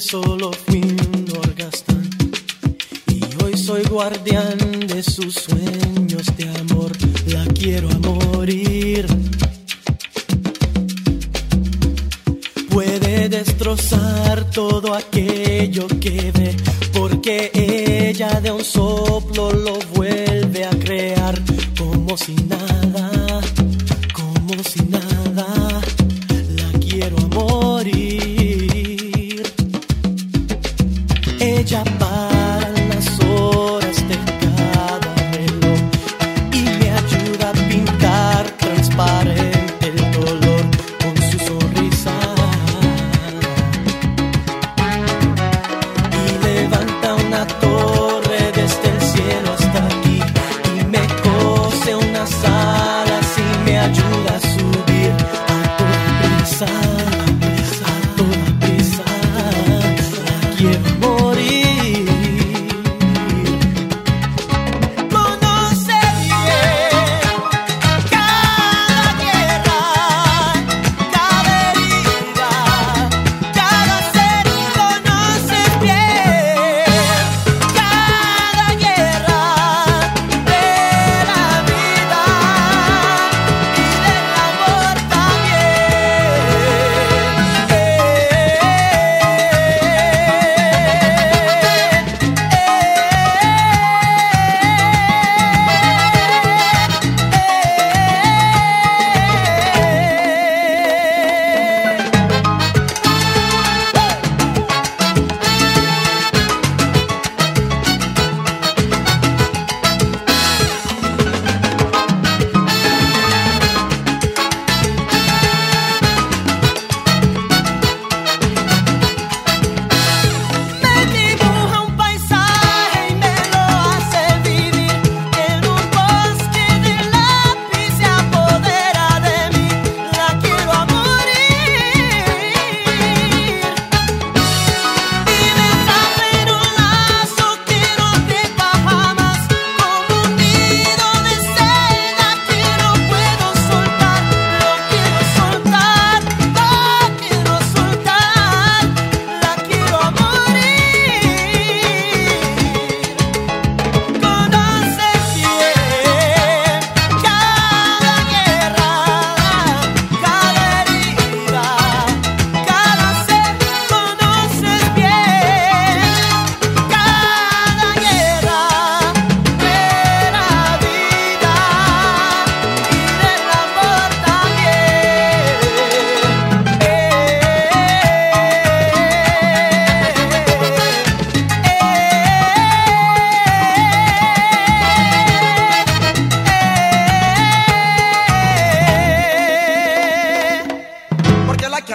solo fui un. Y hoy soy guardián de sus sueños de amor. La quiero a morir. Puede destrozar todo aquello que ve, porque ella de un soplo lo